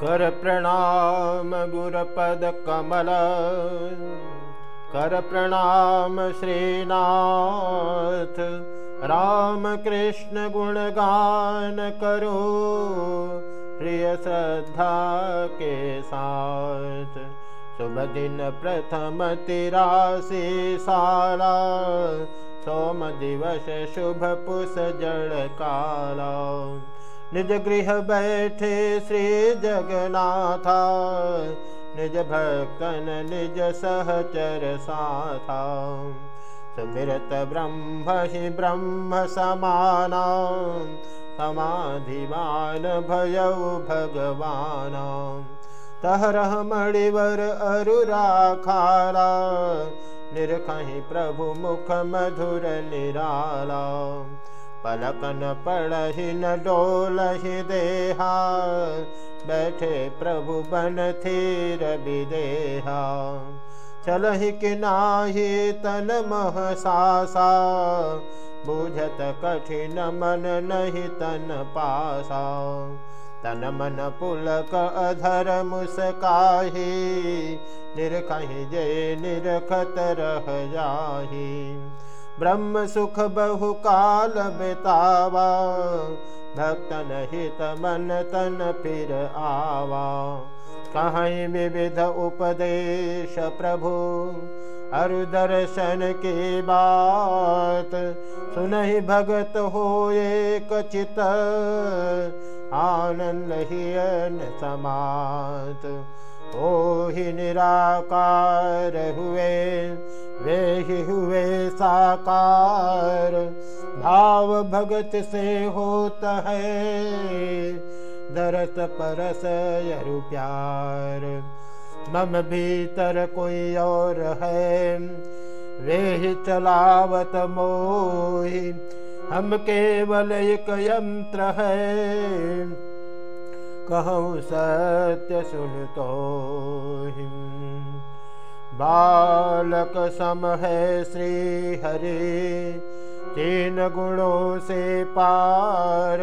कर प्रणाम गुरपद कमल। कर प्रणाम श्रीनाथ। राम कृष्ण गुणगान करो। प्रिय श्रद्धा के साथ। शुभ दिन प्रथम तिरासी साला। सोम दिवस शुभ पुष जड़ काला निज गृह बैठे श्री जगन्नाथा निज भक्तन निज सहचर साथा। सुमिरत ब्रह्म ब्रह्म समाना समाधिमान भयउ भगवान। तहरह मणिवर अरुराखारा निरखहि प्रभु मुख मधुर निराला पलकन पढ़हि न डोलहि देहा बैठे प्रभु बन थीर विदेहा। चलहि कि नाही तन मह सासा बुझत कठिन मन नहीं तन पासा। तन मन पुलक अधर मुस्काही निरखहि जे निरखत रह जाही ब्रह्म सुख बहु काल बेतावा भक्तन हित मन तन फिर आवा कहीं विविध उपदेश प्रभु अरु दर्शन की बात। सुनहि भगत हो एक चित, आनंद ही समात। ओ ही निराकार हुए वे ही हुए साकार। भाव भगत से होता है दरस परस यरु प्यार। मम भीतर कोई और है वे ही चलावत मोही। हम केवल एक यंत्र है, कहूँ सत्य सुन तो हिम बालक सम है श्री हरि तीन गुणों से पार।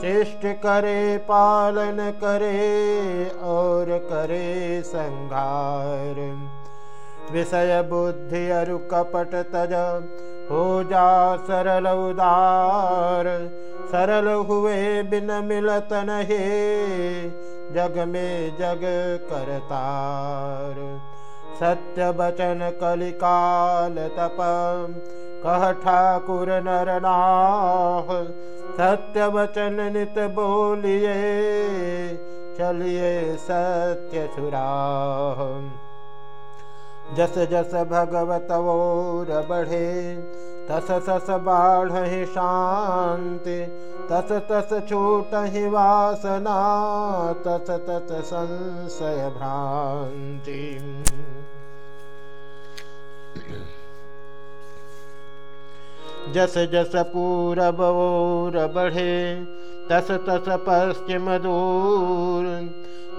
शिष्ट करे, पालन करे और करे संघार। विषय बुद्धि अरु कपट तज, हो जा सरल उदार। सरल हुए बिन मिलत नहीं, जग में जग करतार। सत्य बचन कलिकाल तप कह ठाकुर नरनाह सत्य वचन नित बोलिए, चलिए सत्य सुराह जस जस भगवत और बढ़े, तस तस बाढ़ शांति, तस तस छूट ही वासना, तस तस संशय भ्रांति। जस जस पूरब और बढ़े, तस तस पश्चिम दूर।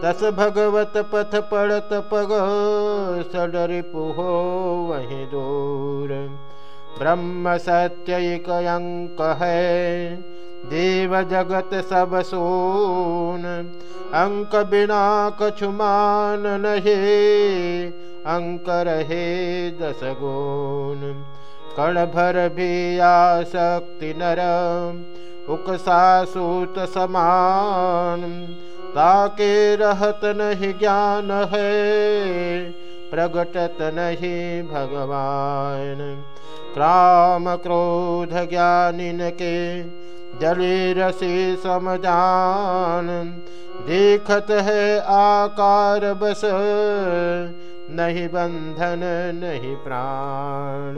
तस भगवत पथ पड़त पग, सडर पुहो वहीं दूर। ब्रह्म सत्य एक अंक है, देव जगत सब सोन। अंक बिना कछुमान नहीं, अंक रहे दस गुण। कण भर भी आसक्ति नर उकसासूत समान, ताके रहत नहीं ज्ञान है, प्रगटत नहीं भगवान। क्राम क्रोध ज्ञानिन के जली रसी समजान, देखत है आकार बस, नहीं बंधन, नहीं प्राण।